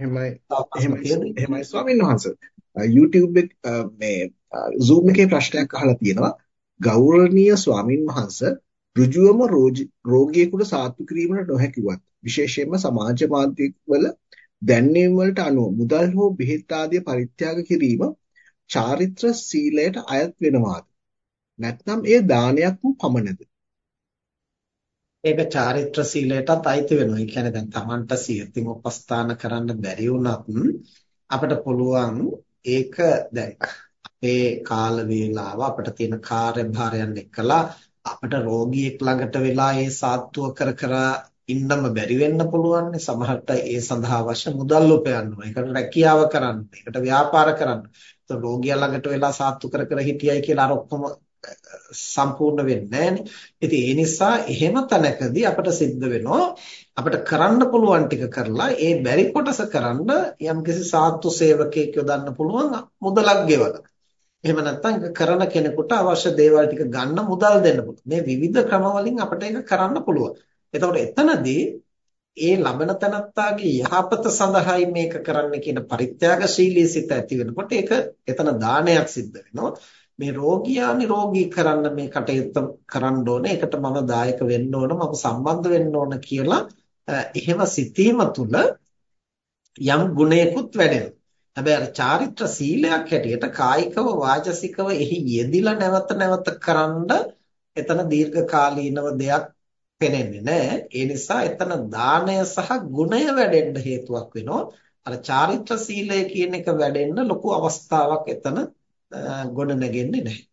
එහෙමයි. එහෙමයි. එහෙමයි. ස්වාමීන් වහන්සේ YouTube එක මේ Zoom එකේ ප්‍රශ්නයක් අහලා තියෙනවා. ගෞරවනීය ස්වාමින් වහන්සේ ඍජුවම රෝගියෙකුට සාත්තු කිරීමට නොහැකිවත් විශේෂයෙන්ම සමාජ මාධ්‍යවල දැන්වීම් වලට අනුව මුදල් හෝ බෙහෙත් ආදිය පරිත්‍යාග කිරීම චාරිත්‍ර සීලයට අයත් වෙනවාද? නැත්නම් එය දානයක් වූ පමණද ඒක චාරිත්‍ර සීලයටත් අයිති වෙනවා. ඒ කියන්නේ දැන් Tamanට සියතින් උපස්ථාන කරන්න බැරි වුණත් අපිට පුළුවන් ඒක දැන් අපේ කාල වේලාව අපිට තියෙන කාර්යභාරයන් එක්කලා අපිට රෝගියෙක් ළඟට වෙලා ඒ සාත්තුව කර කර ඉන්නම බැරි වෙන්න පුළුවන්. සමහරට ඒ සඳහා අවශ්‍ය මුදල් උපයන්න ඕනේ. ඒකට රැකියාව කරන්න. ඒකට ව්‍යාපාර කරන්න. ඒත් රෝගියා ළඟට වෙලා සාත්තු කර කර හිටියයි කියලා අර ඔක්කොම සම්පූර්ණ වෙන්නේ නැහැ ඒ නිසා එහෙම තැනකදී අපිට සිද්ධ වෙනවා අපිට කරන්න පුළුවන් ටික කරලා ඒ බැරි කොටස කරන්න යම්කිසි සාත්තු සේවකයෙක් යොදන්න පුළුවන් මුදලක් ගෙවලා. එහෙම නැත්නම් කරන කෙනෙකුට අවශ්‍ය දේවල් ටික ගන්න මුදල් දෙන්න පුළුවන්. මේ විවිධ ක්‍රම වලින් අපිට ඒක කරන්න පුළුවන්. එතකොට එතනදී ඒ ලබන තනත්තාගේ යහපත සඳහායි මේක කරන්න කියන පරිත්‍යාගශීලී සිත ඇති වෙනකොට ඒක එතන දානයක් සිද්ධ වෙනවා. මේ රෝගියා නිරෝගී කරන්න මේ කටයුත්ත කරන්න ඕනේ. ඒකට මම දායක වෙන්න ඕන, මම සම්බන්ධ වෙන්න ඕන කියලා එහෙම සිතීම තුළ යම් ගුණයකුත් වැඩෙනවා. හැබැයි අර චාරිත්‍ර සීලයක් හැටියට කායිකව වාචසිකව එහි යෙදිලා නැවත නැවත කරන්ඩ එතන දීර්ඝකාලීනව දෙයක් පෙනෙන්නේ නැහැ. ඒ නිසා එතන දාණය සහ ගුණය වැඩෙන්න හේතුවක් වෙනවා. අර චාරිත්‍ර සීලය කියන එක වැඩෙන්න ලොකු අවස්ථාවක් එතන ගොඩ නැගෙන්නේ නැහැ.